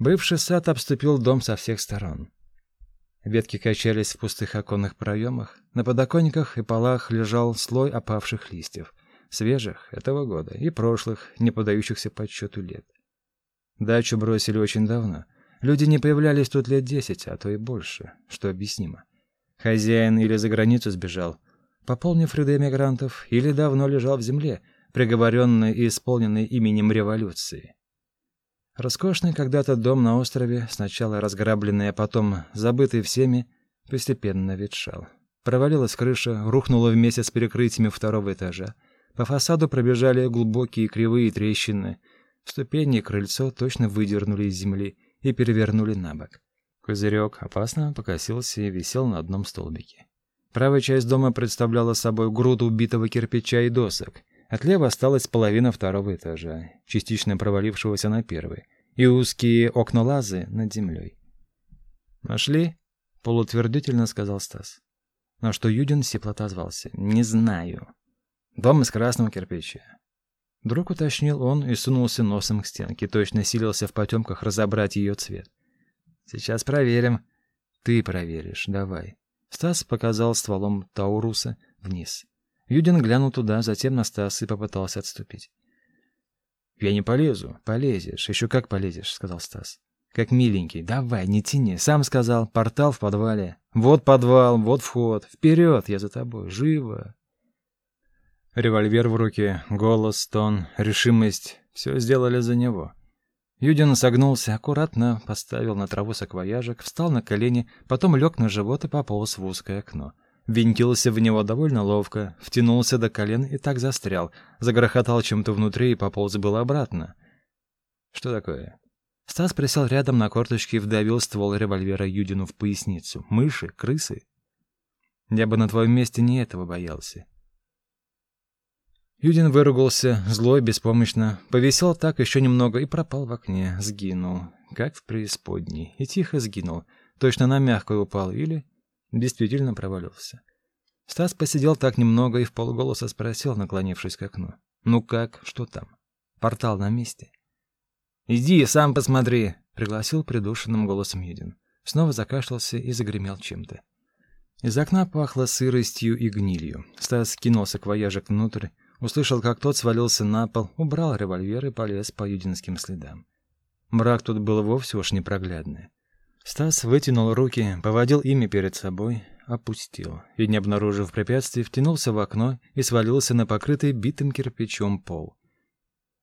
Бывший сад обступил дом со всех сторон. Ветки качались в пустых оконных проемах. На подоконниках и полах лежал слой опавших листьев. Свежих этого года и прошлых, не подающихся подсчету лет. Дачу бросили очень давно. Люди не появлялись тут лет десять, а то и больше, что объяснимо. Хозяин или за границу сбежал, пополнив ряды эмигрантов, или давно лежал в земле, приговоренный и исполненный именем революции. Роскошный когда-то дом на острове, сначала разграбленный, а потом забытый всеми, постепенно ветшал. Провалилась крыша, рухнула вместе с перекрытиями второго этажа. По фасаду пробежали глубокие кривые трещины. Ступени и крыльцо точно выдернули из земли и перевернули на бок. Козырек опасно покосился и висел на одном столбике. Правая часть дома представляла собой груду убитого кирпича и досок. Отлева осталась половина второго этажа, частично провалившегося на первый, и узкие окна-лазы над землей. «Нашли?» — полутвердительно сказал Стас. На что Юдин сипло отозвался. «Не знаю. Дом из красного кирпича». Вдруг уточнил он и сунулся носом к стенке, точно силился в потемках разобрать ее цвет. «Сейчас проверим». «Ты проверишь, давай». Стас показал стволом Тауруса вниз. Юдин глянул туда, затем на Стаса и попытался отступить. «Я не полезу». «Полезешь. Еще как полезешь», — сказал Стас. «Как миленький. Давай, не тяни. Сам сказал. Портал в подвале. Вот подвал, вот вход. Вперед, я за тобой. Живо». Револьвер в руке, голос, тон, решимость — все сделали за него. Юдин согнулся, аккуратно поставил на траву саквояжик, встал на колени, потом лег на живот и пополз в узкое окно. Винтился в него довольно ловко, втянулся до колен и так застрял, загрохотал чем-то внутри и пополз было обратно. Что такое? Стас присел рядом на корточки и вдавил ствол револьвера Юдину в поясницу. Мыши, крысы? Я бы на твоем месте не этого боялся. Юдин выругался, злой, беспомощно, повисел так еще немного и пропал в окне, сгинул, как в преисподней, и тихо сгинул, точно на мягкое упал или действительно провалился. Стас посидел так немного и в полголоса спросил, наклонившись к окну. «Ну как? Что там? Портал на месте?» «Иди, сам посмотри!» — пригласил придушенным голосом Юдин. Снова закашлялся и загремел чем-то. Из окна пахло сыростью и гнилью. Стас кинулся к вояжек внутрь, услышал, как тот свалился на пол, убрал револьвер и полез по юдинским следам. Мрак тут был вовсе уж непроглядный. Стас вытянул руки, поводил ими перед собой, опустил, и, не обнаружив препятствий, втянулся в окно и свалился на покрытый битым кирпичом пол.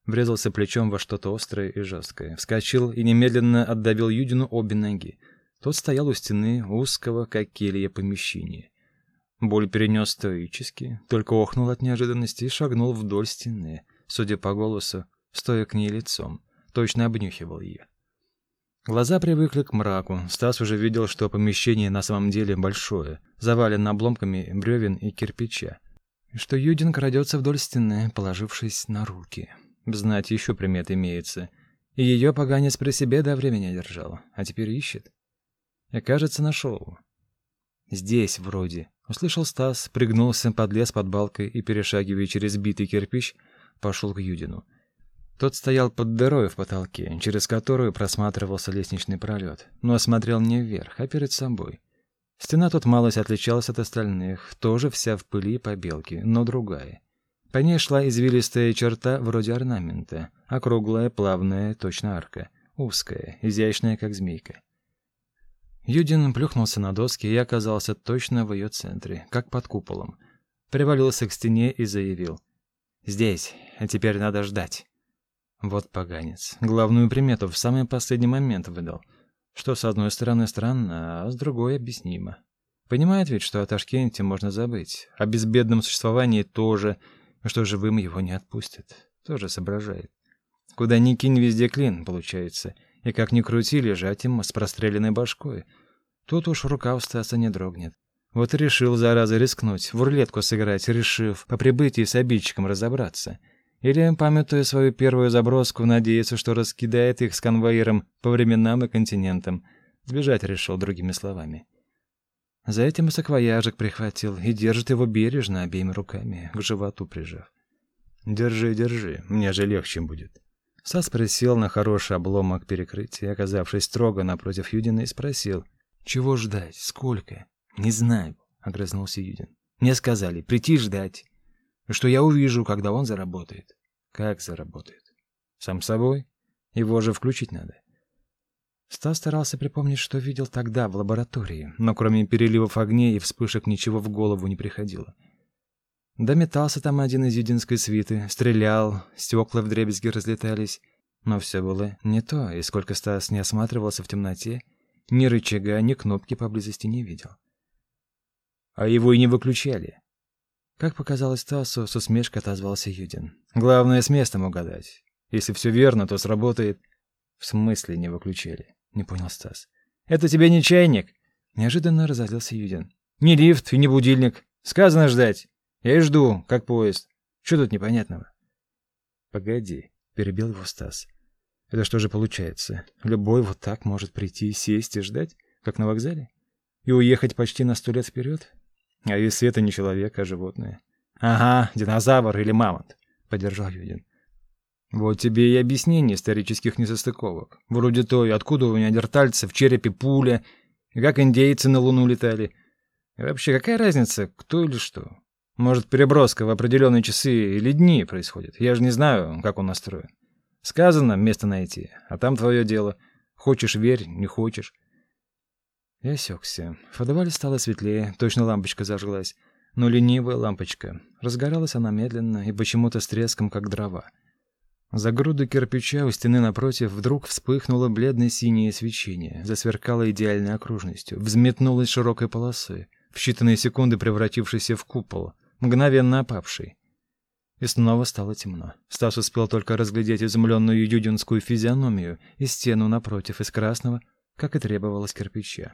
Врезался плечом во что-то острое и жесткое, вскочил и немедленно отдавил Юдину обе ноги. Тот стоял у стены узкого, как келья, помещения. Боль перенес стоически, только охнул от неожиданности и шагнул вдоль стены, судя по голосу, стоя к ней лицом, точно обнюхивал ее. Глаза привыкли к мраку. Стас уже видел, что помещение на самом деле большое, завалено обломками бревен и кирпича. И что Юдин крадется вдоль стены, положившись на руки. Знать еще примет имеется. И ее поганец при себе до времени держал, а теперь ищет. И, кажется, нашел. Здесь вроде. Услышал Стас, пригнулся, подлез под балкой и, перешагивая через битый кирпич, пошел к Юдину. Тот стоял под дырой в потолке, через которую просматривался лестничный пролет, но смотрел не вверх, а перед собой. Стена тут малость отличалась от остальных, тоже вся в пыли и побелке, но другая. По ней шла извилистая черта вроде орнамента, округлая, плавная, точно арка, узкая, изящная, как змейка. Юдин плюхнулся на доски и оказался точно в ее центре, как под куполом. Привалился к стене и заявил. «Здесь, а теперь надо ждать». Вот поганец. Главную примету в самый последний момент выдал. Что с одной стороны странно, а с другой объяснимо. Понимает ведь, что о Ташкенте можно забыть. О безбедном существовании тоже, что живым его не отпустят. Тоже соображает. Куда ни кинь, везде клин, получается. И как ни крути, лежать им с простреленной башкой. Тут уж рука у Стаса не дрогнет. Вот решил, зараза, рискнуть, в рулетку сыграть, решив по прибытии с обидчиком разобраться — или, памятуя свою первую заброску, надеется, что раскидает их с конвоиром по временам и континентам. Сбежать решил, другими словами. За этим и саквояжик прихватил и держит его бережно обеими руками, к животу прижав. «Держи, держи, мне же легче будет». Стас присел на хороший обломок перекрытия, оказавшись строго напротив Юдина, и спросил. «Чего ждать? Сколько?» «Не знаю», — огрызнулся Юдин. «Мне сказали, прийти ждать. Что я увижу, когда он заработает». «Как заработает?» «Сам собой. Его же включить надо». Стас старался припомнить, что видел тогда в лаборатории, но кроме переливов огней и вспышек ничего в голову не приходило. Да метался там один из юдинской свиты, стрелял, стекла вдребезги разлетались. Но все было не то, и сколько Стас не осматривался в темноте, ни рычага, ни кнопки поблизости не видел. А его и не выключали. Как показалось Стасу, с усмешкой отозвался Юдин. Главное, с местом угадать. Если все верно, то сработает. В смысле не выключали? Не понял Стас. Это тебе не чайник? Неожиданно разозлился Юдин. Не лифт и не будильник. Сказано ждать. Я и жду, как поезд. Что тут непонятного? Погоди, перебил его Стас. Это что же получается? Любой вот так может прийти, сесть и ждать, как на вокзале? И уехать почти на сто лет вперед? А если это не человек, а животное? Ага, динозавр или мамонт, поддержал Юдин. Вот тебе и объяснение исторических несостыковок. Вроде той, откуда у неандертальцев в черепе пуля, и как индейцы на Луну летали. И вообще, какая разница, кто или что? Может, переброска в определенные часы или дни происходит. Я же не знаю, как он настроен. Сказано место найти, а там твое дело. Хочешь — верь, не хочешь. Я осекся. В стало светлее, точно лампочка зажглась. Но ленивая лампочка. Разгоралась она медленно и почему-то с треском, как дрова. За груду кирпича у стены напротив вдруг вспыхнуло бледно-синее свечение, засверкало идеальной окружностью, взметнулось широкой полосой, в считанные секунды превратившейся в купол — мгновенно опавший. И снова стало темно. Стас успел только разглядеть изумленную юдинскую физиономию и стену напротив из красного, как и требовалось кирпича.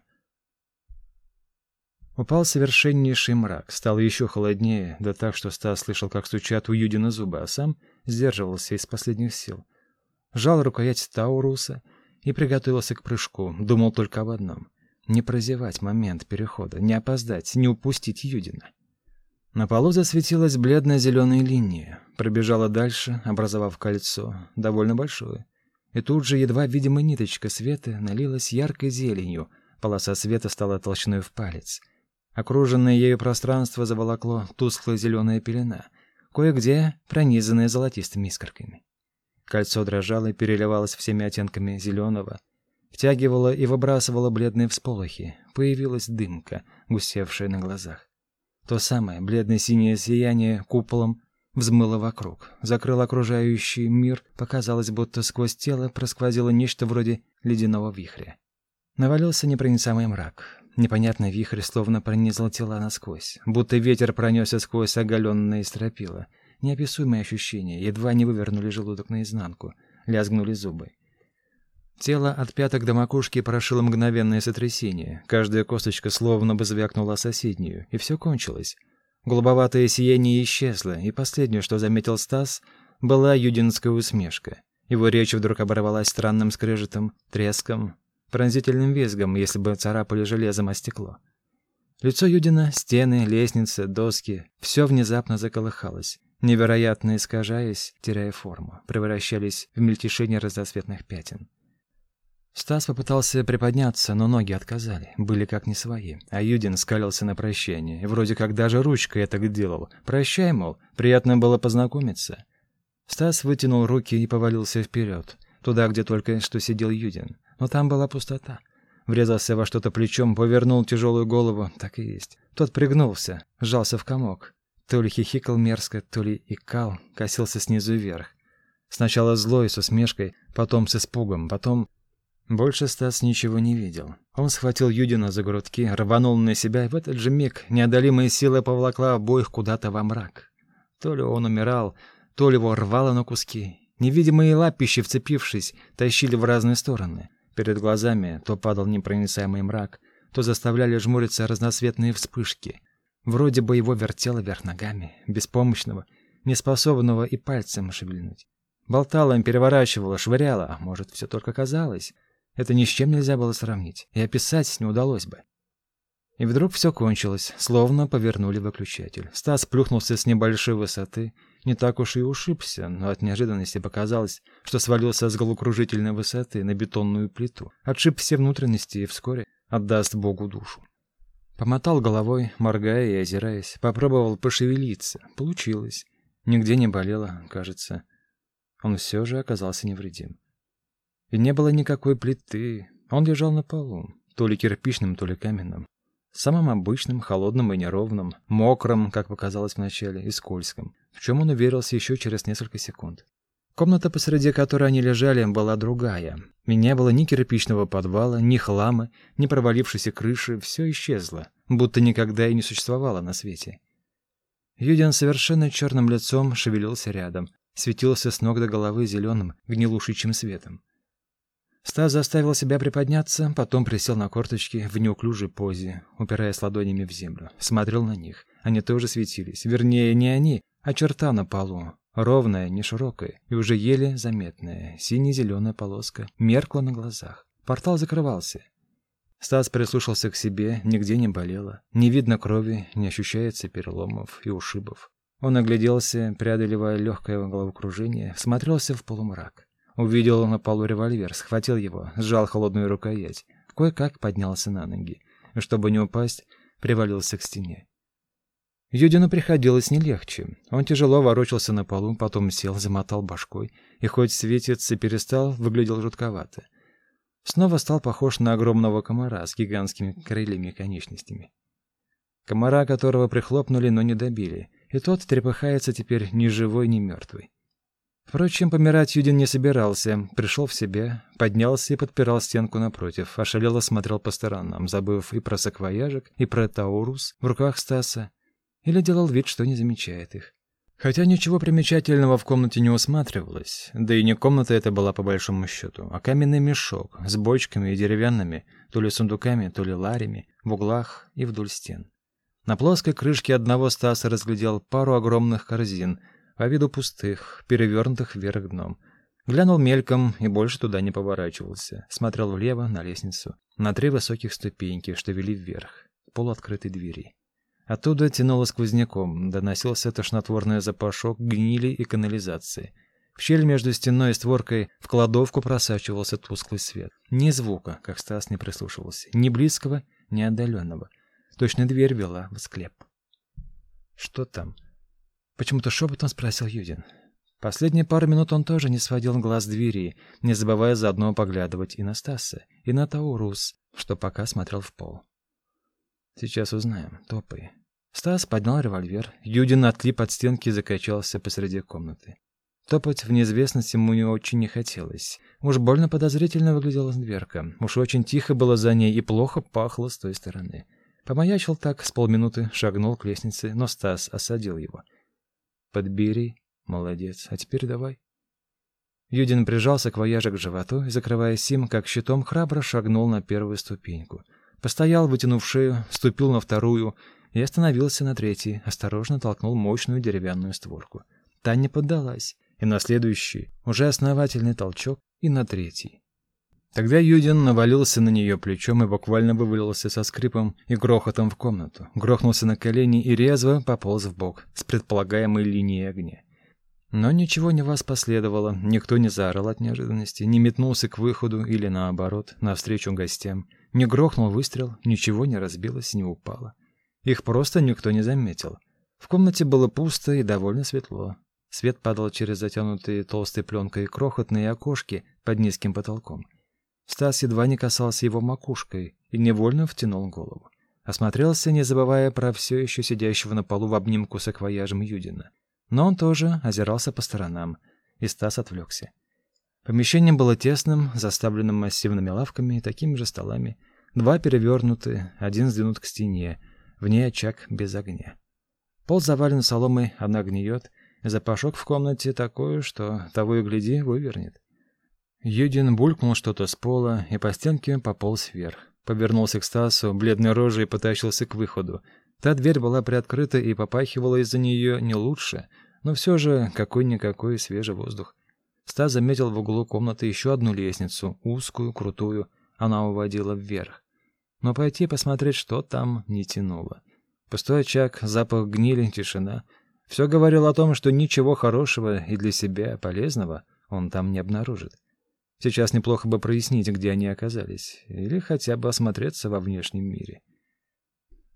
Упал совершеннейший мрак, стало еще холоднее, да так, что Стас слышал, как стучат у Юдина зубы, а сам сдерживался из последних сил. Жал рукоять Тауруса и приготовился к прыжку, думал только об одном — не прозевать момент перехода, не опоздать, не упустить Юдина. На полу засветилась бледно-зеленая линия, пробежала дальше, образовав кольцо, довольно большое. И тут же едва видимая ниточка света налилась яркой зеленью, полоса света стала толщиной в палец. Окруженное ею пространство заволокло тусклая зеленая пелена, кое-где пронизанная золотистыми искорками. Кольцо дрожало и переливалось всеми оттенками зеленого, втягивало и выбрасывало бледные всполохи, появилась дымка, густевшая на глазах. То самое бледно-синее сияние куполом взмыло вокруг, закрыло окружающий мир, показалось, будто сквозь тело просквозило нечто вроде ледяного вихря. Навалился непроницаемый мрак. Непонятный вихрь словно пронизал тела насквозь, будто ветер пронесся сквозь оголенные стропила. Неописуемые ощущения, едва не вывернули желудок наизнанку, лязгнули зубы. Тело от пяток до макушки прошило мгновенное сотрясение. Каждая косточка словно бы звякнула соседнюю, и все кончилось. Голубоватое сияние исчезло, и последнее, что заметил Стас, была юдинская усмешка. Его речь вдруг оборвалась странным скрежетом, треском, пронзительным визгом, если бы царапали железом о стекло. Лицо Юдина, стены, лестница, доски — все внезапно заколыхалось, невероятно искажаясь, теряя форму, превращались в мельтешение разноцветных пятен. Стас попытался приподняться, но ноги отказали, были как не свои. А Юдин скалился на прощание, вроде как даже ручкой это делал. «Прощай, мол, приятно было познакомиться». Стас вытянул руки и повалился вперед, туда, где только что сидел Юдин. Но там была пустота. Врезался во что-то плечом, повернул тяжелую голову, так и есть. Тот пригнулся, сжался в комок. То ли хихикал мерзко, то ли икал, косился снизу вверх. Сначала злой, с усмешкой, потом с испугом, потом больше Стас ничего не видел. Он схватил Юдина за грудки, рванул на себя, и в этот же миг неодолимая сила повлакла обоих куда-то во мрак. То ли он умирал, то ли его рвало на куски. Невидимые лапищи, вцепившись, тащили в разные стороны. Перед глазами то падал непроницаемый мрак, то заставляли жмуриться разноцветные вспышки. Вроде бы его вертело вверх ногами, беспомощного, неспособного и пальцем шевельнуть. Болтало им, переворачивало, швыряло, а может, все только казалось. Это ни с чем нельзя было сравнить, и описать не удалось бы. И вдруг все кончилось, словно повернули выключатель. Стас плюхнулся с небольшой высоты, не так уж и ушибся, но от неожиданности показалось, что свалился с головокружительной высоты на бетонную плиту, отшиб все внутренности и вскоре отдаст Богу душу. Помотал головой, моргая и озираясь, попробовал пошевелиться. Получилось. Нигде не болело, кажется. Он все же оказался невредим. И не было никакой плиты. Он лежал на полу, то ли кирпичным, то ли каменным. Самым обычным, холодным и неровным, мокрым, как показалось вначале, и скользким, в чем он уверился еще через несколько секунд. Комната, посреди которой они лежали, была другая. Не было ни кирпичного подвала, ни хлама, ни провалившейся крыши, все исчезло, будто никогда и не существовало на свете. Юдин совершенно черным лицом шевелился рядом, светился с ног до головы зеленым, гнилушичьим светом. Стас заставил себя приподняться, потом присел на корточки в неуклюжей позе, упираясь ладонями в землю. Смотрел на них. Они тоже светились. Вернее, не они, а черта на полу. Ровная, не широкая и уже еле заметная. Сине-зеленая полоска меркла на глазах. Портал закрывался. Стас прислушался к себе, нигде не болело. Не видно крови, не ощущается переломов и ушибов. Он огляделся, преодолевая легкое головокружение, смотрелся в полумрак. Увидел на полу револьвер, схватил его, сжал холодную рукоять. Кое-как поднялся на ноги. Чтобы не упасть, привалился к стене. Юдину приходилось не легче. Он тяжело ворочался на полу, потом сел, замотал башкой, и хоть светиться перестал, выглядел жутковато. Снова стал похож на огромного комара с гигантскими крыльями и конечностями. Комара, которого прихлопнули, но не добили, и тот трепыхается теперь ни живой, ни мертвый. Впрочем, помирать Юдин не собирался. Пришел в себя, поднялся и подпирал стенку напротив. Ошалело смотрел по сторонам, забыв и про саквояжик, и про Таурус в руках Стаса. Или делал вид, что не замечает их. Хотя ничего примечательного в комнате не усматривалось. Да и не комната это была по большому счету, а каменный мешок с бочками и деревянными, то ли сундуками, то ли ларями, в углах и вдоль стен. На плоской крышке одного Стаса разглядел пару огромных корзин — по виду пустых, перевернутых вверх дном. Глянул мельком и больше туда не поворачивался. Смотрел влево, на лестницу, на три высоких ступеньки, что вели вверх, полуоткрытой двери. Оттуда тянуло сквозняком, доносился тошнотворный запашок гнили и канализации. В щель между стеной и створкой в кладовку просачивался тусклый свет. Ни звука, как Стас не прислушивался, ни близкого, ни отдаленного. Точно дверь вела в склеп. Что там? Почему-то шепотом спросил Юдин. Последние пару минут он тоже не сводил глаз двери, не забывая заодно поглядывать и на Стаса, и на Таурус, что пока смотрел в пол. «Сейчас узнаем. Топай». Стас поднял револьвер. Юдин отлип от стенки и закачался посреди комнаты. Топать в неизвестность ему не очень не хотелось. Уж больно подозрительно выглядела дверка. Уж очень тихо было за ней и плохо пахло с той стороны. Помаячил так с полминуты, шагнул к лестнице, но Стас осадил его. Подбери. Молодец. А теперь давай. Юдин прижался к вояже к животу и, закрывая сим, как щитом, храбро шагнул на первую ступеньку. Постоял, вытянув шею, ступил на вторую и остановился на третьей, осторожно толкнул мощную деревянную створку. Та не поддалась, и на следующий, уже основательный толчок, и на третий. Тогда Юдин навалился на нее плечом и буквально вывалился со скрипом и грохотом в комнату, грохнулся на колени и резво пополз в бок с предполагаемой линией огня. Но ничего не вас последовало, никто не заорал от неожиданности, не метнулся к выходу или наоборот, навстречу гостям, не грохнул выстрел, ничего не разбилось, не упало. Их просто никто не заметил. В комнате было пусто и довольно светло. Свет падал через затянутые толстой пленкой крохотные окошки под низким потолком. Стас едва не касался его макушкой и невольно втянул голову. Осмотрелся, не забывая про все еще сидящего на полу в обнимку с акваяжем Юдина. Но он тоже озирался по сторонам, и Стас отвлекся. Помещение было тесным, заставленным массивными лавками и такими же столами. Два перевернуты, один сдвинут к стене, в ней очаг без огня. Пол завален соломой, она гниет, запашок в комнате такой, что того и гляди вывернет. Юдин булькнул что-то с пола и по стенке пополз вверх. Повернулся к Стасу, бледной рожей потащился к выходу. Та дверь была приоткрыта и попахивала из-за нее не лучше, но все же какой-никакой свежий воздух. Стас заметил в углу комнаты еще одну лестницу, узкую, крутую, она уводила вверх. Но пойти посмотреть, что там, не тянуло. Пустой очаг, запах гнили, тишина. Все говорил о том, что ничего хорошего и для себя полезного он там не обнаружит. Сейчас неплохо бы прояснить, где они оказались, или хотя бы осмотреться во внешнем мире.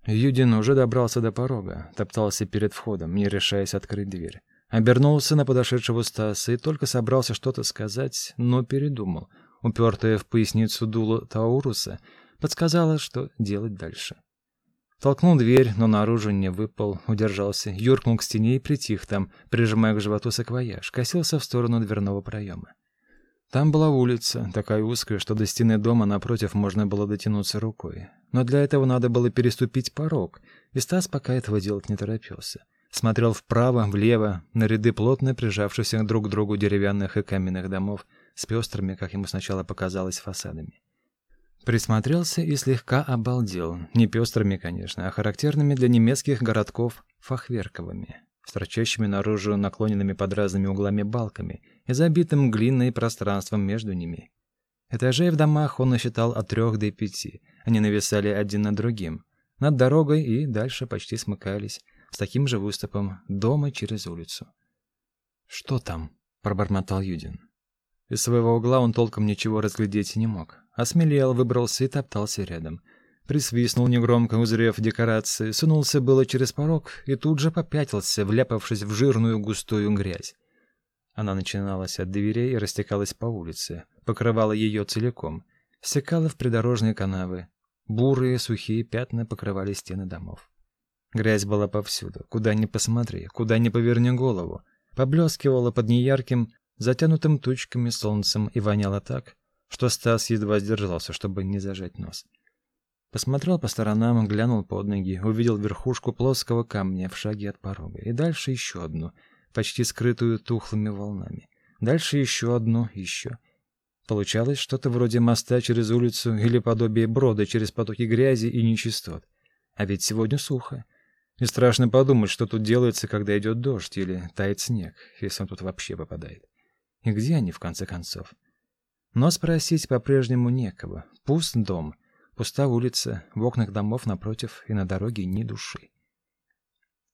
Юдин уже добрался до порога, топтался перед входом, не решаясь открыть дверь. Обернулся на подошедшего Стаса и только собрался что-то сказать, но передумал. Упертая в поясницу дуло Тауруса подсказала, что делать дальше. Толкнул дверь, но наружу не выпал, удержался, юркнул к стене и притих там, прижимая к животу саквояж, косился в сторону дверного проема. Там была улица, такая узкая, что до стены дома напротив можно было дотянуться рукой. Но для этого надо было переступить порог, и Стас пока этого делать не торопился. Смотрел вправо, влево, на ряды плотно прижавшихся друг к другу деревянных и каменных домов с пестрыми, как ему сначала показалось, фасадами. Присмотрелся и слегка обалдел. Не пестрыми, конечно, а характерными для немецких городков фахверковыми с торчащими наружу наклоненными под разными углами балками и забитым глиной пространством между ними. Этажей в домах он насчитал от трех до пяти. Они нависали один над другим, над дорогой и дальше почти смыкались, с таким же выступом дома через улицу. «Что там?» — пробормотал Юдин. Из своего угла он толком ничего разглядеть не мог. Осмелел, выбрался и топтался рядом — Присвистнул негромко, узрев декорации, сунулся было через порог и тут же попятился, вляпавшись в жирную густую грязь. Она начиналась от дверей и растекалась по улице, покрывала ее целиком, стекала в придорожные канавы. Бурые сухие пятна покрывали стены домов. Грязь была повсюду, куда ни посмотри, куда ни поверни голову, поблескивала под неярким, затянутым тучками солнцем и воняла так, что Стас едва сдержался, чтобы не зажать нос. Посмотрел по сторонам, глянул под ноги, увидел верхушку плоского камня в шаге от порога, и дальше еще одну, почти скрытую тухлыми волнами. Дальше еще одну, еще. Получалось что-то вроде моста через улицу или подобие брода через потоки грязи и нечистот. А ведь сегодня сухо. И страшно подумать, что тут делается, когда идет дождь или тает снег, если он тут вообще попадает. И где они, в конце концов? Но спросить по-прежнему некого. Пуст дом — Пуста улица, в окнах домов напротив и на дороге ни души.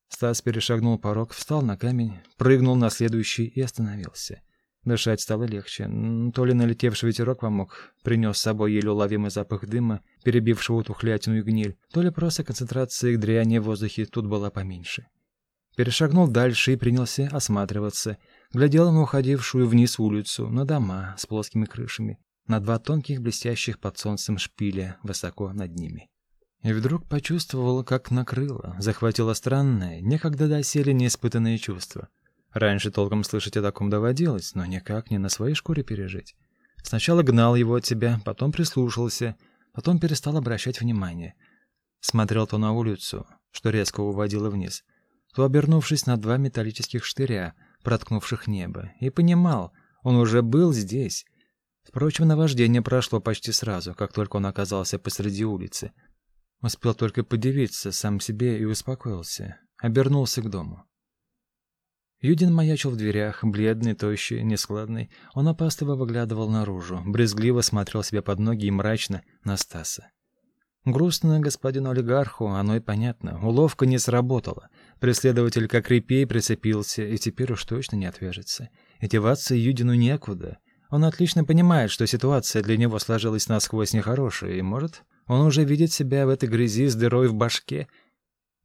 Стас перешагнул порог, встал на камень, прыгнул на следующий и остановился. Дышать стало легче. То ли налетевший ветерок помог, принес с собой еле уловимый запах дыма, перебившего тухлятину и гниль, то ли просто концентрация дряни в воздухе тут была поменьше. Перешагнул дальше и принялся осматриваться, глядел на уходившую вниз улицу, на дома с плоскими крышами, на два тонких блестящих под солнцем шпиля высоко над ними. И вдруг почувствовал, как накрыло, захватило странное, некогда доселе неиспытанное чувство. Раньше толком слышать о таком доводилось, но никак не на своей шкуре пережить. Сначала гнал его от себя, потом прислушался, потом перестал обращать внимание. Смотрел то на улицу, что резко уводило вниз, то обернувшись на два металлических штыря, проткнувших небо, и понимал, он уже был здесь, Впрочем, наваждение прошло почти сразу, как только он оказался посреди улицы. Успел только подивиться сам себе и успокоился. Обернулся к дому. Юдин маячил в дверях, бледный, тощий, нескладный. Он опасливо выглядывал наружу, брезгливо смотрел себе под ноги и мрачно на Стаса. Грустно господину олигарху, оно и понятно. Уловка не сработала. Преследователь как репей прицепился, и теперь уж точно не отвяжется. И деваться Юдину некуда. Он отлично понимает, что ситуация для него сложилась насквозь нехорошая, и, может, он уже видит себя в этой грязи с дырой в башке.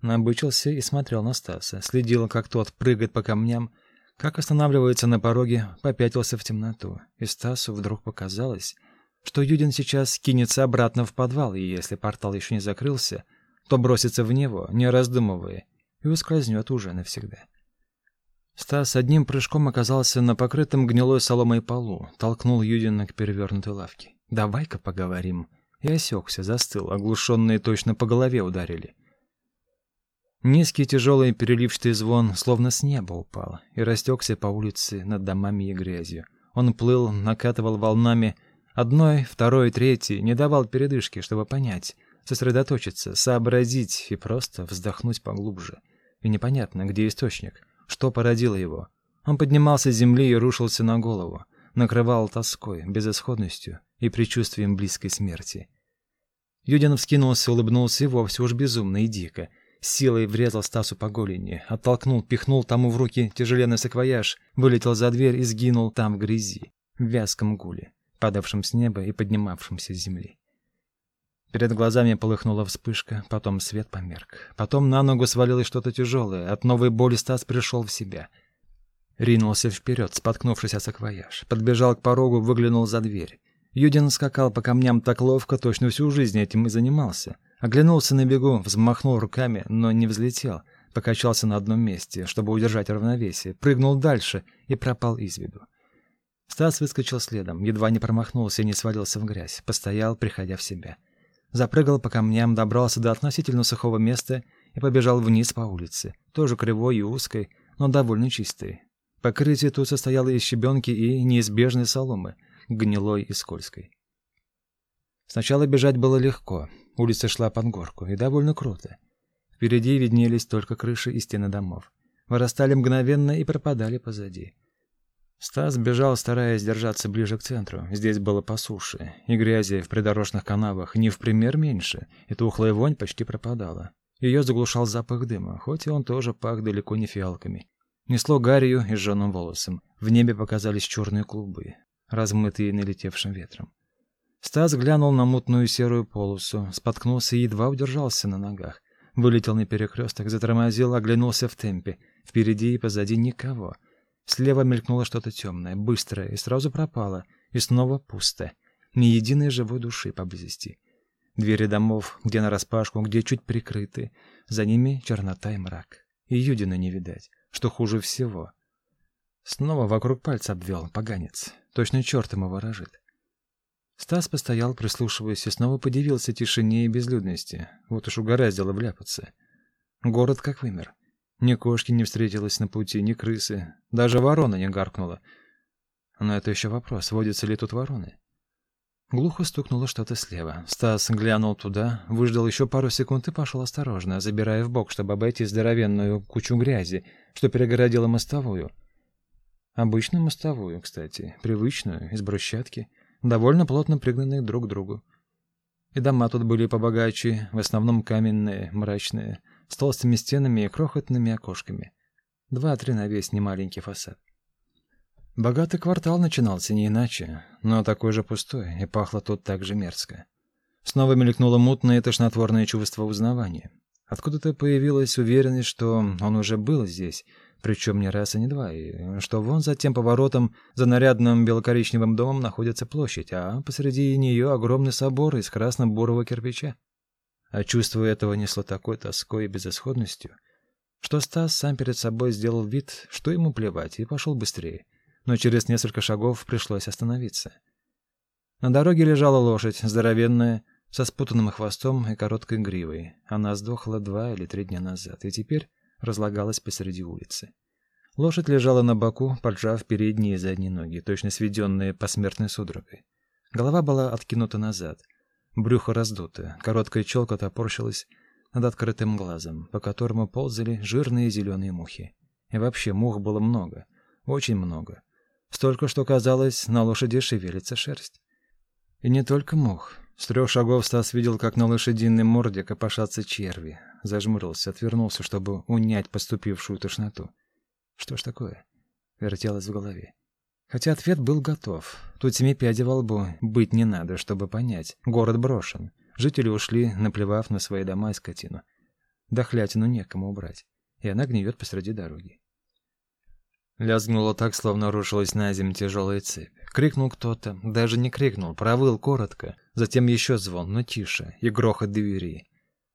Набычился и смотрел на Стаса, следил, как тот прыгает по камням, как останавливается на пороге, попятился в темноту. И Стасу вдруг показалось, что Юдин сейчас кинется обратно в подвал, и если портал еще не закрылся, то бросится в него, не раздумывая, и ускользнет уже навсегда. Стас одним прыжком оказался на покрытом гнилой соломой полу, толкнул Юдина к перевернутой лавке. «Давай-ка поговорим». И осекся, застыл, оглушенные точно по голове ударили. Низкий тяжелый переливчатый звон словно с неба упал и растекся по улице над домами и грязью. Он плыл, накатывал волнами, одной, второй, третьей, не давал передышки, чтобы понять, сосредоточиться, сообразить и просто вздохнуть поглубже. И непонятно, где источник. Что породило его? Он поднимался с земли и рушился на голову, накрывал тоской, безысходностью и предчувствием близкой смерти. Юдин вскинулся, улыбнулся и вовсе уж безумно и дико. силой врезал Стасу по голени, оттолкнул, пихнул тому в руки тяжеленный саквояж, вылетел за дверь и сгинул там в грязи, в вязком гуле, падавшем с неба и поднимавшемся с земли. Перед глазами полыхнула вспышка, потом свет померк. Потом на ногу свалилось что-то тяжелое. От новой боли Стас пришел в себя. Ринулся вперед, споткнувшись о саквояж. Подбежал к порогу, выглянул за дверь. Юдин скакал по камням так ловко, точно всю жизнь этим и занимался. Оглянулся на бегу, взмахнул руками, но не взлетел. Покачался на одном месте, чтобы удержать равновесие. Прыгнул дальше и пропал из виду. Стас выскочил следом, едва не промахнулся и не свалился в грязь. Постоял, приходя в себя. Запрыгал по камням, добрался до относительно сухого места и побежал вниз по улице. Тоже кривой и узкой, но довольно чистой. Покрытие тут состояло из щебенки и неизбежной соломы, гнилой и скользкой. Сначала бежать было легко. Улица шла под горку и довольно круто. Впереди виднелись только крыши и стены домов. Вырастали мгновенно и пропадали позади. Стас бежал, стараясь держаться ближе к центру. Здесь было по суше, и грязи в придорожных канавах не в пример меньше, и тухлая вонь почти пропадала. Ее заглушал запах дыма, хоть и он тоже пах далеко не фиалками. Несло гарью и жженым волосом. В небе показались черные клубы, размытые налетевшим ветром. Стас глянул на мутную серую полосу, споткнулся и едва удержался на ногах. Вылетел на перекресток, затормозил, оглянулся в темпе. Впереди и позади никого — Слева мелькнуло что-то темное, быстрое, и сразу пропало, и снова пусто. Ни единой живой души поблизости. Двери домов, где нараспашку, где чуть прикрыты. За ними чернота и мрак. И Юдина не видать, что хуже всего. Снова вокруг пальца обвел, поганец. Точно черт ему ворожит. Стас постоял, прислушиваясь, и снова подивился тишине и безлюдности. Вот уж угораздило вляпаться. Город как вымер. Ни кошки не встретилось на пути, ни крысы, даже ворона не гаркнула. Но это еще вопрос, водятся ли тут вороны. Глухо стукнуло что-то слева. Стас глянул туда, выждал еще пару секунд и пошел осторожно, забирая в бок, чтобы обойти здоровенную кучу грязи, что перегородила мостовую. Обычную мостовую, кстати, привычную, из брусчатки, довольно плотно пригнанные друг к другу. И дома тут были побогаче, в основном каменные, мрачные, с толстыми стенами и крохотными окошками. Два-три на весь немаленький фасад. Богатый квартал начинался не иначе, но такой же пустой, и пахло тут так же мерзко. Снова мелькнуло мутное и тошнотворное чувство узнавания. Откуда-то появилась уверенность, что он уже был здесь, причем не раз и не два, и что вон за тем поворотом, за нарядным белокоричневым домом находится площадь, а посреди нее огромный собор из красно-бурого кирпича. А чувство этого несло такой тоской и безысходностью, что Стас сам перед собой сделал вид, что ему плевать, и пошел быстрее. Но через несколько шагов пришлось остановиться. На дороге лежала лошадь, здоровенная, со спутанным хвостом и короткой гривой. Она сдохла два или три дня назад, и теперь разлагалась посреди улицы. Лошадь лежала на боку, поджав передние и задние ноги, точно сведенные посмертной судорогой. Голова была откинута назад — Брюхо раздуто, короткая челка топорщилась над открытым глазом, по которому ползали жирные зеленые мухи. И вообще мух было много, очень много. Столько, что казалось, на лошади шевелится шерсть. И не только мух. С трех шагов Стас видел, как на лошадиной морде копошатся черви. Зажмурился, отвернулся, чтобы унять поступившую тошноту. Что ж такое? Вертелось в голове. Хотя ответ был готов. Тут семи пядей во лбу быть не надо, чтобы понять. Город брошен. Жители ушли, наплевав на свои дома и скотину. Дохлятину некому убрать. И она гниет посреди дороги. Лязгнуло так, словно рушилась на землю тяжелая цепь. Крикнул кто-то, даже не крикнул, провыл коротко, затем еще звон, но тише, и грохот двери.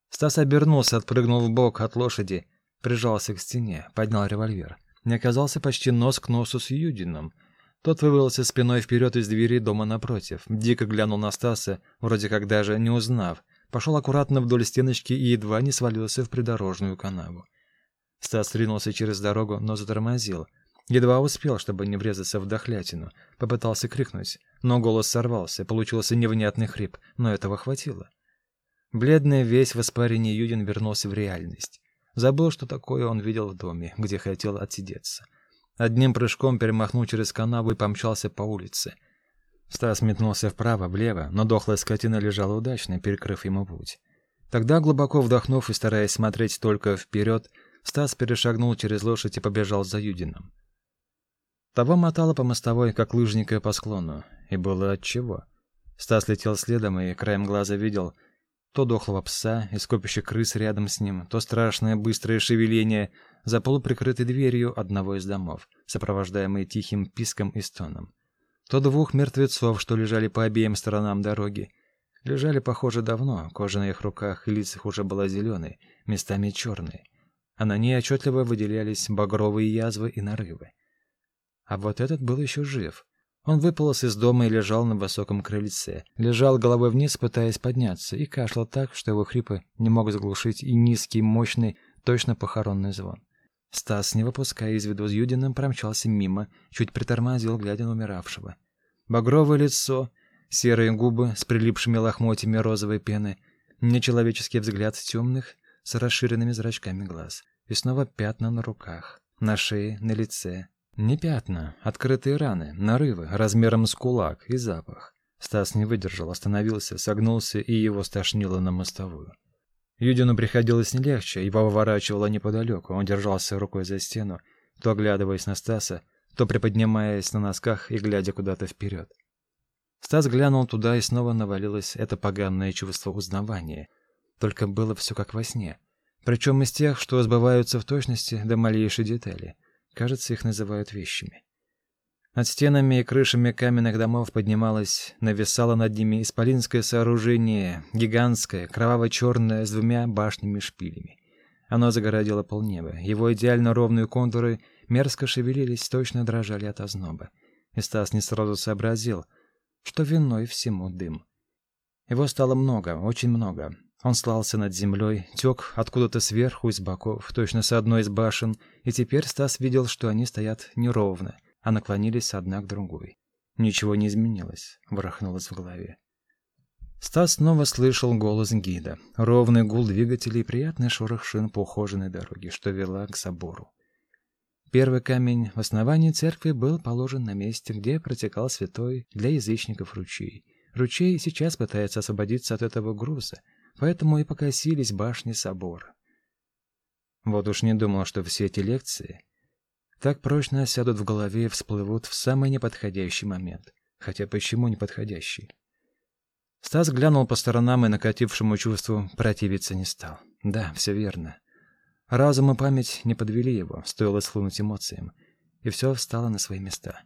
Стас обернулся, отпрыгнул в бок от лошади, прижался к стене, поднял револьвер. Не оказался почти нос к носу с Юдином, тот вывалился спиной вперед из двери дома напротив, дико глянул на Стаса, вроде как даже не узнав, пошел аккуратно вдоль стеночки и едва не свалился в придорожную канаву. Стас ринулся через дорогу, но затормозил. Едва успел, чтобы не врезаться в дохлятину. Попытался крикнуть, но голос сорвался, получился невнятный хрип, но этого хватило. Бледный весь в испарении Юдин вернулся в реальность. Забыл, что такое он видел в доме, где хотел отсидеться. Одним прыжком перемахнул через канаву и помчался по улице. Стас метнулся вправо, влево, но дохлая скотина лежала удачно, перекрыв ему путь. Тогда, глубоко вдохнув и стараясь смотреть только вперед, Стас перешагнул через лошадь и побежал за Юдином. Того мотало по мостовой, как лыжника по склону, и было отчего. Стас летел следом и краем глаза видел то дохлого пса и скопище крыс рядом с ним, то страшное быстрое шевеление за полуприкрытой дверью одного из домов, сопровождаемое тихим писком и стоном. То двух мертвецов, что лежали по обеим сторонам дороги. Лежали, похоже, давно, кожа на их руках и лицах уже была зеленой, местами черной, а на ней отчетливо выделялись багровые язвы и нарывы. А вот этот был еще жив. Он выполз из дома и лежал на высоком крыльце. Лежал головой вниз, пытаясь подняться, и кашлял так, что его хрипы не мог заглушить и низкий, мощный, точно похоронный звон. Стас, не выпуская из виду Юдиным, промчался мимо, чуть притормозил, глядя на умиравшего. Багровое лицо, серые губы с прилипшими лохмотьями розовой пены, нечеловеческий взгляд темных с расширенными зрачками глаз. И снова пятна на руках, на шее, на лице. Не пятна, открытые раны, нарывы, размером с кулак и запах. Стас не выдержал, остановился, согнулся, и его стошнило на мостовую. Юдину приходилось не легче, его выворачивало неподалеку. Он держался рукой за стену, то оглядываясь на Стаса, то приподнимаясь на носках и глядя куда-то вперед. Стас глянул туда, и снова навалилось это поганое чувство узнавания. Только было все как во сне. Причем из тех, что сбываются в точности до малейшей детали. Кажется, их называют вещами. Над стенами и крышами каменных домов поднималось, нависало над ними исполинское сооружение, гигантское, кроваво-черное, с двумя башнями-шпилями. Оно загородило полнеба. Его идеально ровные контуры мерзко шевелились, точно дрожали от озноба. И Стас не сразу сообразил, что виной всему дым. Его стало много, очень много. Он слался над землей, тек откуда-то сверху из боков, точно с одной из башен, и теперь Стас видел, что они стоят неровно, а наклонились одна к другой. Ничего не изменилось, ворохнулось в голове. Стас снова слышал голос гида, ровный гул двигателей и приятный шорох шин по ухоженной дороге, что вела к собору. Первый камень в основании церкви был положен на месте, где протекал святой для язычников ручей. Ручей сейчас пытается освободиться от этого груза, поэтому и покосились башни собора. Вот уж не думал, что все эти лекции так прочно осядут в голове и всплывут в самый неподходящий момент. Хотя почему неподходящий? Стас глянул по сторонам и накатившему чувству противиться не стал. Да, все верно. Разум и память не подвели его, стоило схлынуть эмоциям, и все встало на свои места.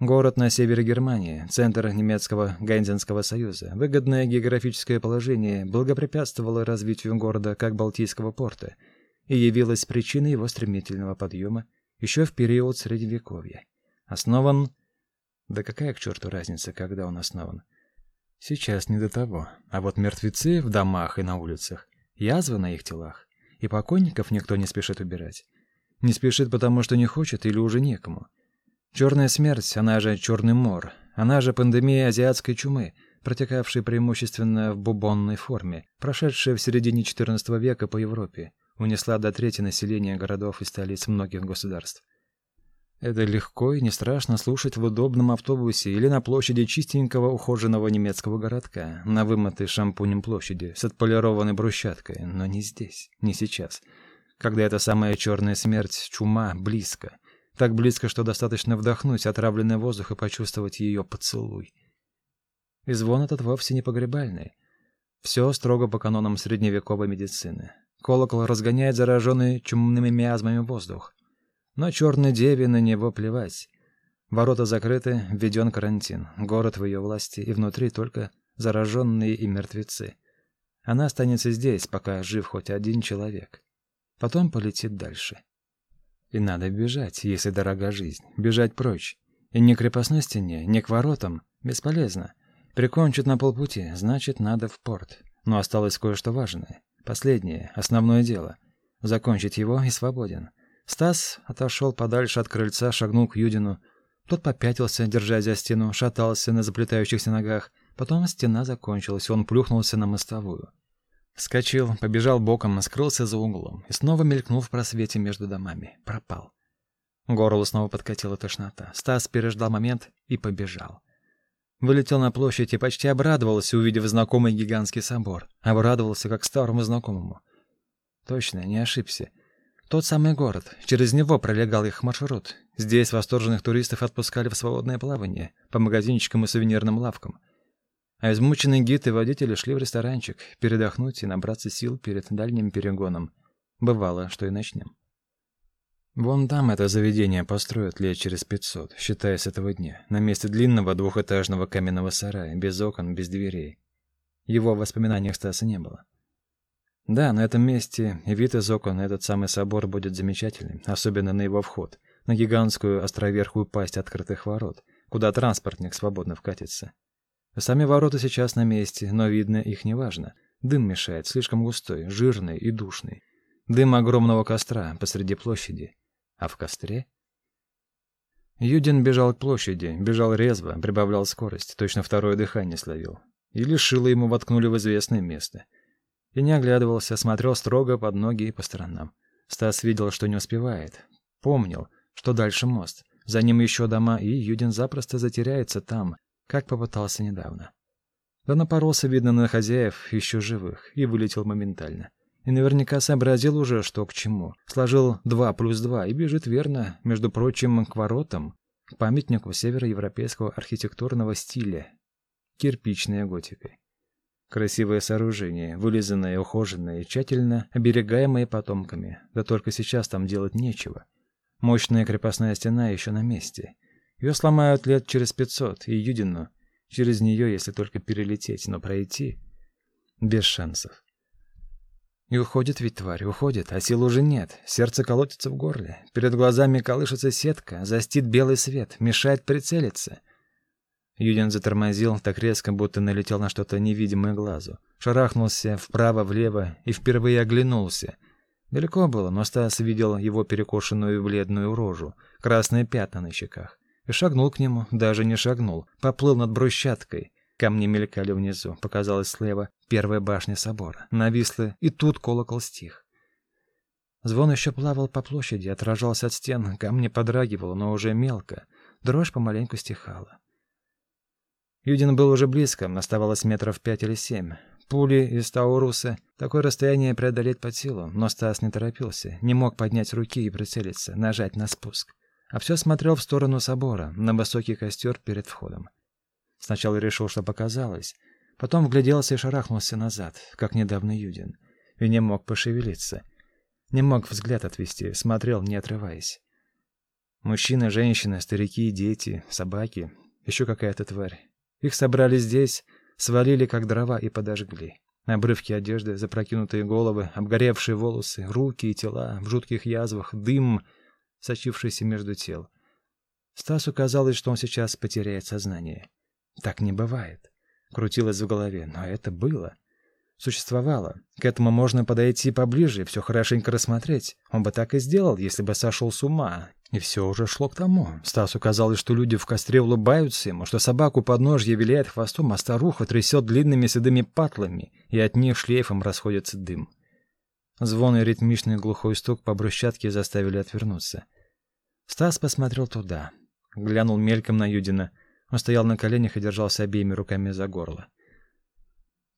Город на севере Германии, центр немецкого Гайнзенского союза. Выгодное географическое положение благопрепятствовало развитию города как Балтийского порта и явилось причиной его стремительного подъема еще в период Средневековья. Основан... Да какая к черту разница, когда он основан? Сейчас не до того. А вот мертвецы в домах и на улицах, язвы на их телах, и покойников никто не спешит убирать. Не спешит, потому что не хочет или уже некому. Черная смерть, она же черный мор, она же пандемия азиатской чумы, протекавшая преимущественно в бубонной форме, прошедшая в середине XIV века по Европе, унесла до трети населения городов и столиц многих государств. Это легко и не страшно слушать в удобном автобусе или на площади чистенького ухоженного немецкого городка, на вымытой шампунем площади с отполированной брусчаткой, но не здесь, не сейчас, когда эта самая черная смерть, чума, близко, так близко, что достаточно вдохнуть отравленный воздух и почувствовать ее поцелуй. И звон этот вовсе не погребальный. Все строго по канонам средневековой медицины. Колокол разгоняет зараженный чумными миазмами воздух. Но черной деве на него плевать. Ворота закрыты, введен карантин. Город в ее власти, и внутри только зараженные и мертвецы. Она останется здесь, пока жив хоть один человек. Потом полетит дальше. И надо бежать, если дорога жизнь. Бежать прочь. И не к крепостной стене, не к воротам. Бесполезно. Прикончат на полпути, значит, надо в порт. Но осталось кое-что важное. Последнее, основное дело. Закончить его и свободен. Стас отошел подальше от крыльца, шагнул к Юдину. Тот попятился, держась за стену, шатался на заплетающихся ногах. Потом стена закончилась, он плюхнулся на мостовую. Вскочил, побежал боком, скрылся за углом и снова мелькнул в просвете между домами. Пропал. Горло снова подкатила тошнота. Стас переждал момент и побежал. Вылетел на площадь и почти обрадовался, увидев знакомый гигантский собор. Обрадовался, как старому знакомому. Точно, не ошибся. Тот самый город. Через него пролегал их маршрут. Здесь восторженных туристов отпускали в свободное плавание, по магазинчикам и сувенирным лавкам. А измученные гид и водители шли в ресторанчик, передохнуть и набраться сил перед дальним перегоном. Бывало, что и начнем. Вон там это заведение построят лет через пятьсот, считая с этого дня, на месте длинного двухэтажного каменного сарая, без окон, без дверей. Его в воспоминаниях Стаса не было. Да, на этом месте вид из окон этот самый собор будет замечательным, особенно на его вход, на гигантскую островерхую пасть открытых ворот, куда транспортник свободно вкатится. Сами ворота сейчас на месте, но видно их неважно. Дым мешает, слишком густой, жирный и душный. Дым огромного костра посреди площади а в костре? Юдин бежал к площади, бежал резво, прибавлял скорость, точно второе дыхание словил. Или шило ему воткнули в известное место. И не оглядывался, смотрел строго под ноги и по сторонам. Стас видел, что не успевает. Помнил, что дальше мост. За ним еще дома, и Юдин запросто затеряется там, как попытался недавно. Да напоролся, видно, на хозяев, еще живых, и вылетел моментально и наверняка сообразил уже, что к чему. Сложил два плюс два и бежит верно, между прочим, к воротам, к памятнику североевропейского архитектурного стиля. Кирпичная готика. Красивое сооружение, вылизанное, ухоженное, тщательно оберегаемое потомками. Да только сейчас там делать нечего. Мощная крепостная стена еще на месте. Ее сломают лет через пятьсот, и Юдину через нее, если только перелететь, но пройти без шансов. И уходит ведь тварь, уходит, а сил уже нет. Сердце колотится в горле. Перед глазами колышется сетка, застит белый свет, мешает прицелиться. Юдин затормозил так резко, будто налетел на что-то невидимое глазу. Шарахнулся вправо-влево и впервые оглянулся. Далеко было, но Стас видел его перекошенную бледную рожу, красные пятна на щеках. Шагнул к нему, даже не шагнул, поплыл над брусчаткой. Камни мелькали внизу, показалось слева первая башня собора. Нависла, и тут колокол стих. Звон еще плавал по площади, отражался от стен, камни подрагивало, но уже мелко. Дрожь помаленьку стихала. Юдин был уже близко, оставалось метров пять или семь. Пули из Тауруса такое расстояние преодолеть под силу, но Стас не торопился, не мог поднять руки и прицелиться, нажать на спуск. А все смотрел в сторону собора, на высокий костер перед входом. Сначала решил, что показалось, потом вгляделся и шарахнулся назад, как недавно Юдин, и не мог пошевелиться. Не мог взгляд отвести, смотрел, не отрываясь. Мужчины, женщины, старики, дети, собаки, еще какая-то тварь. Их собрали здесь, свалили как дрова и подожгли. Обрывки одежды, запрокинутые головы, обгоревшие волосы, руки и тела в жутких язвах, дым, сочившийся между тел. Стасу казалось, что он сейчас потеряет сознание. Так не бывает. Крутилось в голове, но это было. Существовало. К этому можно подойти поближе и все хорошенько рассмотреть. Он бы так и сделал, если бы сошел с ума. И все уже шло к тому. Стасу казалось, что люди в костре улыбаются ему, что собаку под ножье виляет хвостом, а старуха трясет длинными седыми патлами, и от них шлейфом расходится дым. Звон и ритмичный глухой стук по брусчатке заставили отвернуться. Стас посмотрел туда, глянул мельком на Юдина — он стоял на коленях и держался обеими руками за горло.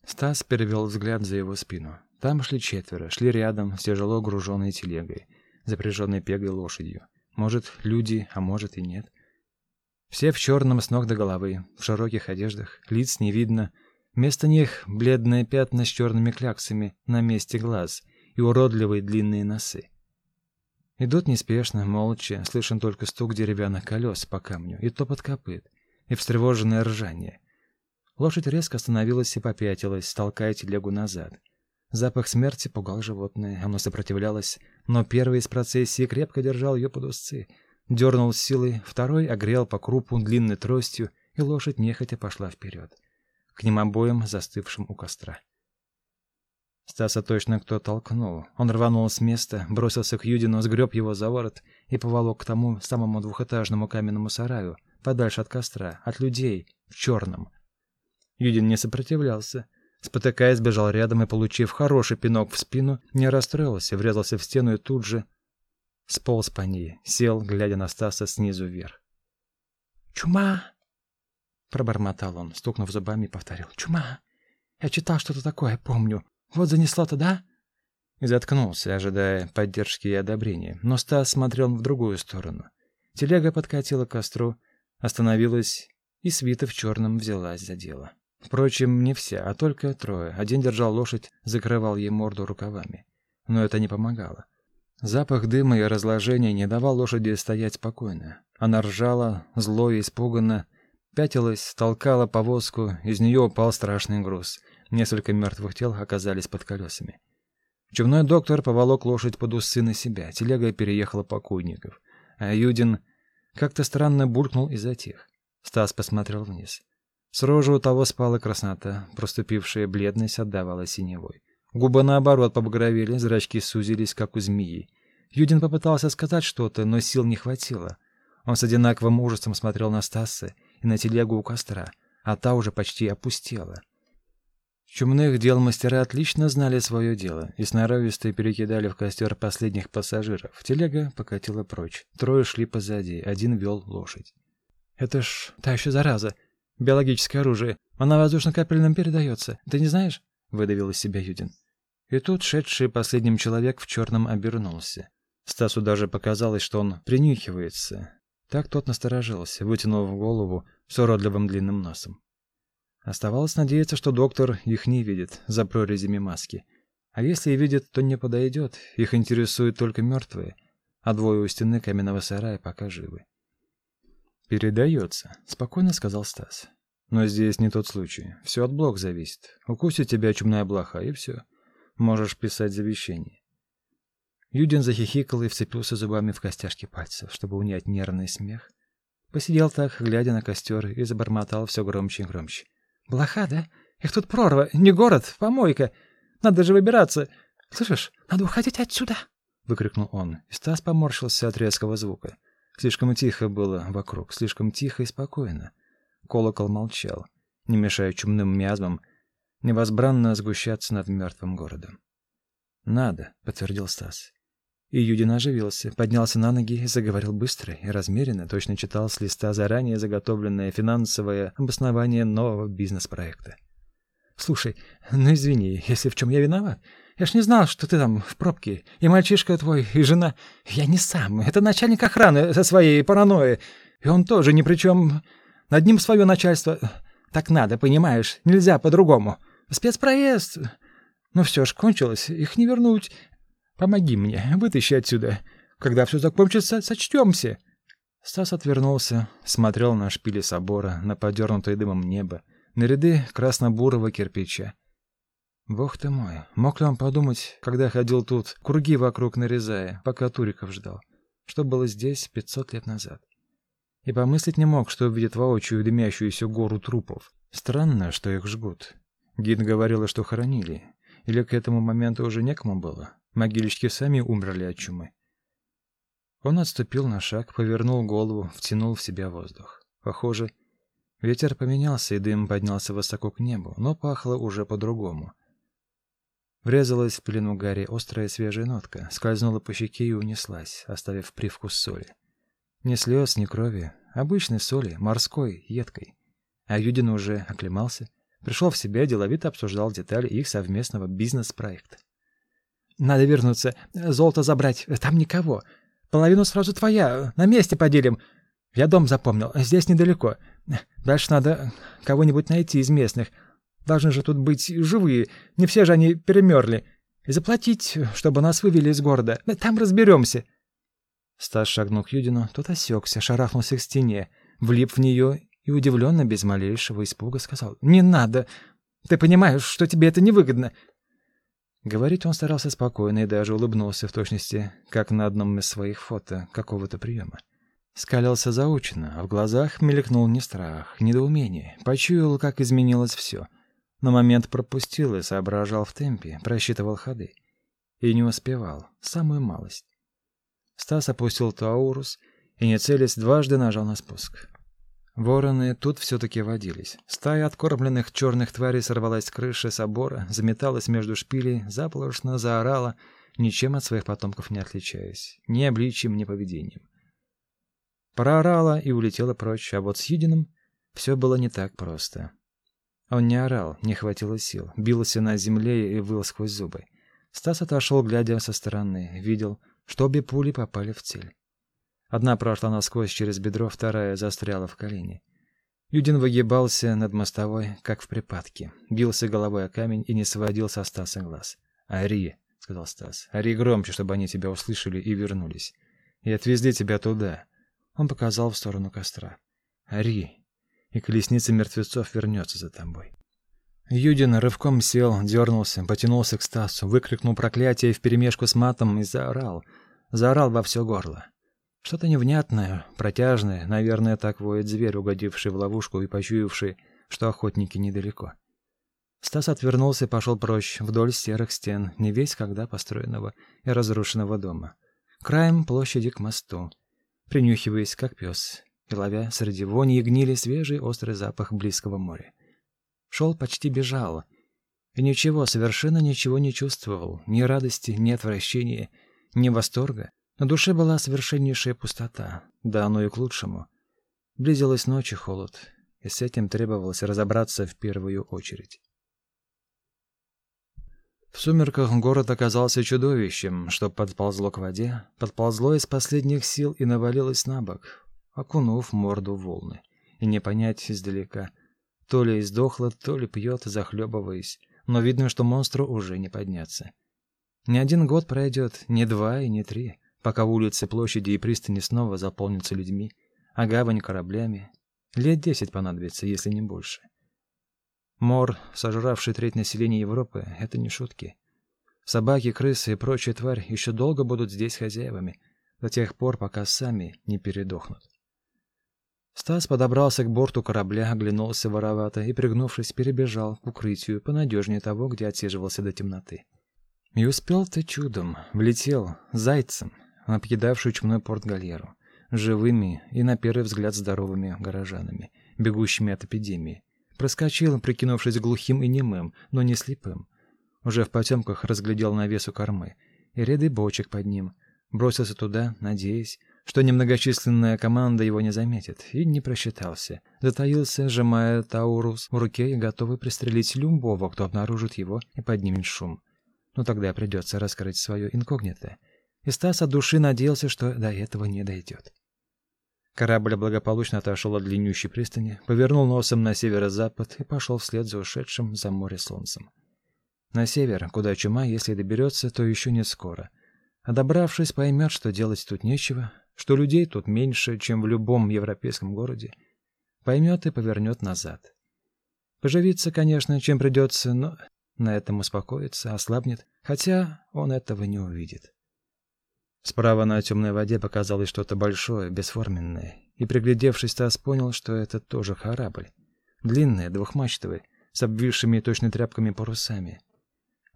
Стас перевел взгляд за его спину. Там шли четверо, шли рядом с тяжело груженной телегой, запряженной пегой лошадью. Может, люди, а может и нет. Все в черном с ног до головы, в широких одеждах, лиц не видно. Вместо них бледные пятна с черными кляксами на месте глаз и уродливые длинные носы. Идут неспешно, молча, слышен только стук деревянных колес по камню и топот копыт и встревоженное ржание. Лошадь резко остановилась и попятилась, толкая телегу назад. Запах смерти пугал животное, оно сопротивлялось, но первый из процессии крепко держал ее под узцы. Дернул силой, второй огрел по крупу длинной тростью, и лошадь нехотя пошла вперед. К ним обоим, застывшим у костра. Стаса точно кто толкнул. Он рванул с места, бросился к Юдину, сгреб его за ворот и поволок к тому самому двухэтажному каменному сараю, подальше от костра, от людей, в черном. Юдин не сопротивлялся. Спотыкаясь, бежал рядом и, получив хороший пинок в спину, не расстроился, врезался в стену и тут же сполз по ней, сел, глядя на Стаса снизу вверх. «Чума!» Пробормотал он, стукнув зубами и повторил. «Чума! Я читал что-то такое, помню. Вот занесло-то, да?» И заткнулся, ожидая поддержки и одобрения. Но Стас смотрел в другую сторону. Телега подкатила к костру, остановилась, и свита в черном взялась за дело. Впрочем, не вся, а только трое. Один держал лошадь, закрывал ей морду рукавами. Но это не помогало. Запах дыма и разложения не давал лошади стоять спокойно. Она ржала, зло и испуганно, пятилась, толкала повозку, из нее упал страшный груз. Несколько мертвых тел оказались под колесами. Чумной доктор поволок лошадь под усы на себя, телега переехала покойников. А Юдин как-то странно булькнул и затих. Стас посмотрел вниз. С рожи у того спала краснота, проступившая бледность отдавала синевой. Губы, наоборот, побагровели, зрачки сузились, как у змеи. Юдин попытался сказать что-то, но сил не хватило. Он с одинаковым ужасом смотрел на Стаса и на телегу у костра, а та уже почти опустела. Чумных дел мастера отлично знали свое дело и сноровисто перекидали в костер последних пассажиров. Телега покатила прочь. Трое шли позади, один вел лошадь. «Это ж та еще зараза!» Биологическое оружие. Она воздушно-капельным передается. Ты не знаешь?» — выдавил из себя Юдин. И тут шедший последним человек в черном обернулся. Стасу даже показалось, что он принюхивается. Так тот насторожился, вытянув голову с уродливым длинным носом. Оставалось надеяться, что доктор их не видит за прорезями маски. А если и видит, то не подойдет. Их интересуют только мертвые, а двое у стены каменного сарая пока живы. «Передается», — спокойно сказал Стас. «Но здесь не тот случай. Все от блок зависит. Укусит тебя чумная блоха, и все. Можешь писать завещание». Юдин захихикал и вцепился зубами в костяшки пальцев, чтобы унять нервный смех. Посидел так, глядя на костер, и забормотал все громче и громче. «Блоха, да? Их тут прорва, не город, помойка. Надо же выбираться. Слышишь, надо уходить отсюда!» — выкрикнул он, и Стас поморщился от резкого звука. Слишком тихо было вокруг, слишком тихо и спокойно. Колокол молчал, не мешая чумным миазмам невозбранно сгущаться над мертвым городом. «Надо», — подтвердил Стас. И Юдин оживился, поднялся на ноги и заговорил быстро и размеренно, точно читал с листа заранее заготовленное финансовое обоснование нового бизнес-проекта. «Слушай, ну извини, если в чем я виноват. Я ж не знал, что ты там в пробке. И мальчишка твой, и жена. Я не сам. Это начальник охраны со своей паранойей. И он тоже ни при чем. Над ним свое начальство. Так надо, понимаешь? Нельзя по-другому. Спецпроезд. Ну все ж, кончилось. Их не вернуть. Помоги мне, вытащи отсюда. Когда все закончится, сочтемся. Стас отвернулся, смотрел на шпили собора, на подернутое дымом небо, на ряды красно-бурого кирпича. Бог ты мой, мог ли он подумать, когда ходил тут, круги вокруг нарезая, пока Туриков ждал, что было здесь пятьсот лет назад? И помыслить не мог, что увидит воочию дымящуюся гору трупов. Странно, что их жгут. Гид говорила, что хоронили. Или к этому моменту уже некому было. Могильщики сами умерли от чумы. Он отступил на шаг, повернул голову, втянул в себя воздух. Похоже, ветер поменялся, и дым поднялся высоко к небу, но пахло уже по-другому. Врезалась в пелену Гарри острая свежая нотка, скользнула по щеке и унеслась, оставив привкус соли. Ни слез, ни крови, обычной соли, морской, едкой. А Юдин уже оклемался, пришел в себя, деловито обсуждал детали их совместного бизнес-проекта. «Надо вернуться, золото забрать, там никого. Половину сразу твоя, на месте поделим. Я дом запомнил, здесь недалеко. Дальше надо кого-нибудь найти из местных, Должны же тут быть живые, не все же они перемерли. И заплатить, чтобы нас вывели из города. Там разберемся. Стас шагнул к Юдину, тот осекся, шарахнулся к стене, влип в нее и удивленно, без малейшего испуга, сказал «Не надо! Ты понимаешь, что тебе это невыгодно!» Говорить он старался спокойно и даже улыбнулся в точности, как на одном из своих фото какого-то приема. Скалился заученно, а в глазах мелькнул не страх, недоумение. Почуял, как изменилось все — на момент пропустил и соображал в темпе, просчитывал ходы. И не успевал, самую малость. Стас опустил Таурус и, не целясь, дважды нажал на спуск. Вороны тут все-таки водились. Стая откормленных черных тварей сорвалась с крыши собора, заметалась между шпилей, заполошно заорала, ничем от своих потомков не отличаясь, ни обличием, ни поведением. Проорала и улетела прочь, а вот с Единым Все было не так просто. Он не орал, не хватило сил, бился на земле и выл сквозь зубы. Стас отошел, глядя со стороны, видел, что обе пули попали в цель. Одна прошла насквозь через бедро, вторая застряла в колене. Юдин выгибался над мостовой, как в припадке, бился головой о камень и не сводил со Стаса глаз. «Ари!» — сказал Стас. «Ари громче, чтобы они тебя услышали и вернулись. И отвезли тебя туда». Он показал в сторону костра. «Ари!» И колесница мертвецов вернется за тобой. Юдин рывком сел, дернулся, потянулся к Стасу, выкрикнул проклятие вперемешку с матом и заорал. Заорал во все горло. Что-то невнятное, протяжное, наверное, так воет зверь, угодивший в ловушку и почуявший, что охотники недалеко. Стас отвернулся и пошел прочь, вдоль серых стен, не весь когда построенного и разрушенного дома. Краем площади к мосту, принюхиваясь, как пес, и ловя среди вони и гнили свежий острый запах близкого моря. Шел почти бежал, и ничего, совершенно ничего не чувствовал, ни радости, ни отвращения, ни восторга, на душе была совершеннейшая пустота, да оно и к лучшему. Близилась ночь и холод, и с этим требовалось разобраться в первую очередь. В сумерках город оказался чудовищем, что подползло к воде, подползло из последних сил и навалилось на бок, окунув морду в волны. И не понять издалека, то ли издохло, то ли пьет, захлебываясь, но видно, что монстру уже не подняться. Не один год пройдет, не два и не три пока улицы, площади и пристани снова заполнятся людьми, а гавань кораблями. Лет десять понадобится, если не больше. Мор, сожравший треть населения Европы, — это не шутки. Собаки, крысы и прочая тварь еще долго будут здесь хозяевами, до тех пор, пока сами не передохнут. Стас подобрался к борту корабля, оглянулся воровато и, пригнувшись, перебежал к укрытию понадежнее того, где отсиживался до темноты. И успел ты чудом, влетел зайцем, на покидавшую чумной порт галеру, живыми и, на первый взгляд, здоровыми горожанами, бегущими от эпидемии. Проскочил, прикинувшись глухим и немым, но не слепым. Уже в потемках разглядел навес у кормы и ряды бочек под ним. Бросился туда, надеясь, что немногочисленная команда его не заметит, и не просчитался. Затаился, сжимая Таурус в руке и готовый пристрелить любого, кто обнаружит его и поднимет шум. Но тогда придется раскрыть свое инкогнито и Стас от души надеялся, что до этого не дойдет. Корабль благополучно отошел от длиннющей пристани, повернул носом на северо-запад и пошел вслед за ушедшим за море солнцем. На север, куда чума, если доберется, то еще не скоро. А добравшись, поймет, что делать тут нечего, что людей тут меньше, чем в любом европейском городе. Поймет и повернет назад. Поживиться, конечно, чем придется, но на этом успокоится, ослабнет, хотя он этого не увидит. Справа на темной воде показалось что-то большое, бесформенное, и, приглядевшись, Тасс понял, что это тоже корабль. Длинный, двухмачтовый, с обвисшими точно тряпками парусами.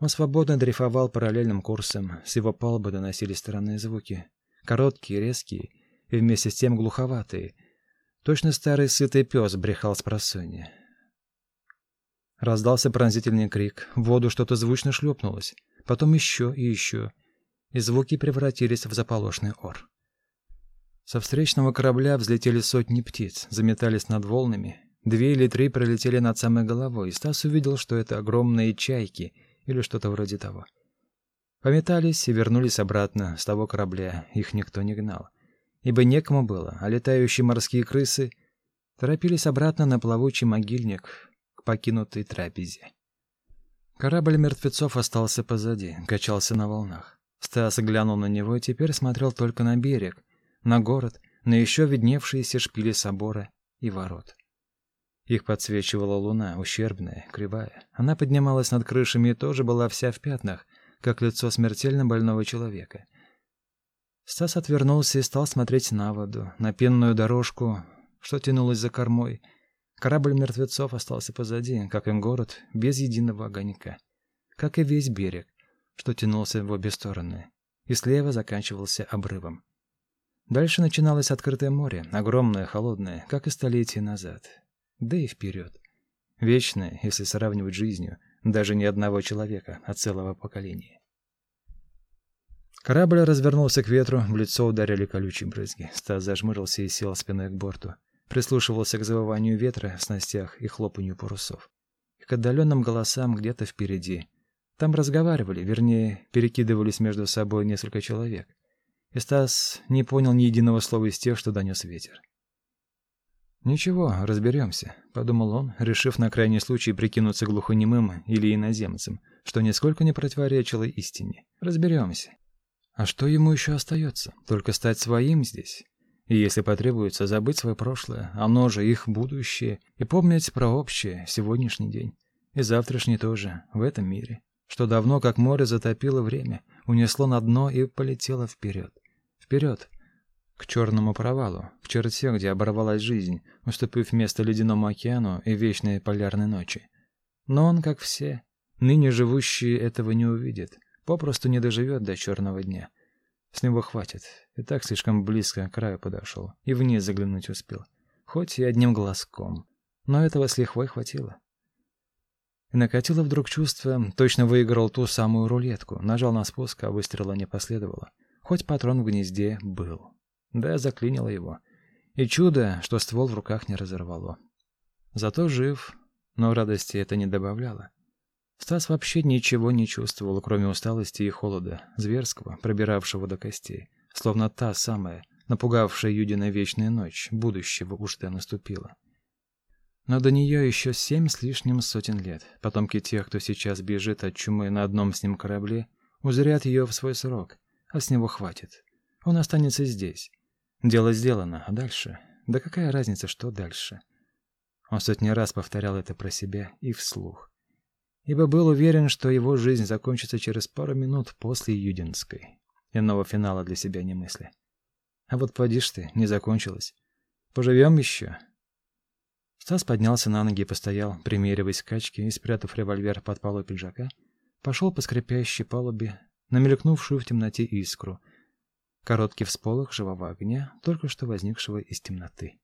Он свободно дрейфовал параллельным курсом, с его палубы доносились странные звуки. Короткие, резкие и вместе с тем глуховатые. Точно старый сытый пес брехал с просонья. Раздался пронзительный крик, в воду что-то звучно шлепнулось, потом еще и еще — и звуки превратились в заполошный ор. Со встречного корабля взлетели сотни птиц, заметались над волнами. Две или три пролетели над самой головой, и Стас увидел, что это огромные чайки или что-то вроде того. Пометались и вернулись обратно с того корабля, их никто не гнал. Ибо некому было, а летающие морские крысы торопились обратно на плавучий могильник к покинутой трапезе. Корабль мертвецов остался позади, качался на волнах. Стас глянул на него и теперь смотрел только на берег, на город, на еще видневшиеся шпили собора и ворот. Их подсвечивала луна, ущербная, кривая. Она поднималась над крышами и тоже была вся в пятнах, как лицо смертельно больного человека. Стас отвернулся и стал смотреть на воду, на пенную дорожку, что тянулась за кормой. Корабль мертвецов остался позади, как и город, без единого огонька. Как и весь берег, что тянулся в обе стороны, и слева заканчивался обрывом. Дальше начиналось открытое море, огромное, холодное, как и столетия назад. Да и вперед. Вечное, если сравнивать жизнью, даже не одного человека, а целого поколения. Корабль развернулся к ветру, в лицо ударили колючие брызги. Стас зажмурился и сел спиной к борту. прислушивался к завыванию ветра в снастях и хлопанью парусов. И к отдаленным голосам где-то впереди. Там разговаривали, вернее, перекидывались между собой несколько человек. И Стас не понял ни единого слова из тех, что донес ветер. «Ничего, разберемся», — подумал он, решив на крайний случай прикинуться глухонемым или иноземцем, что нисколько не противоречило истине. «Разберемся». А что ему еще остается? Только стать своим здесь. И если потребуется, забыть свое прошлое, оно же их будущее, и помнить про общее, сегодняшний день. И завтрашний тоже, в этом мире. Что давно, как море, затопило время, унесло на дно и полетело вперед. Вперед, к черному провалу, к черте, где оборвалась жизнь, уступив место ледяному океану и вечной полярной ночи. Но он, как все, ныне живущие, этого не увидит, попросту не доживет до черного дня. С него хватит, и так слишком близко к краю подошел, и вниз заглянуть успел, хоть и одним глазком. Но этого с лихвой хватило. Накатило вдруг чувство, точно выиграл ту самую рулетку, нажал на спуск, а выстрела не последовало, хоть патрон в гнезде был. Да, заклинило его. И чудо, что ствол в руках не разорвало. Зато жив, но радости это не добавляло. Стас вообще ничего не чувствовал, кроме усталости и холода, зверского, пробиравшего до костей. Словно та самая, напугавшая Юдина вечная ночь, будущего уж-то наступила. Но до нее еще семь с лишним сотен лет. Потомки тех, кто сейчас бежит от чумы на одном с ним корабле, узрят ее в свой срок, а с него хватит. Он останется здесь, Дело сделано, а дальше? Да какая разница, что дальше? Он сотни раз повторял это про себя и вслух. Ибо был уверен, что его жизнь закончится через пару минут после Юдинской. Иного финала для себя не мысли. А вот подишь ты, не закончилось. Поживем еще. Стас поднялся на ноги и постоял, примериваясь к качке и, спрятав револьвер под полой пиджака, пошел по скрипящей палубе, на мелькнувшую в темноте искру — Короткий всполох живого огня, только что возникшего из темноты.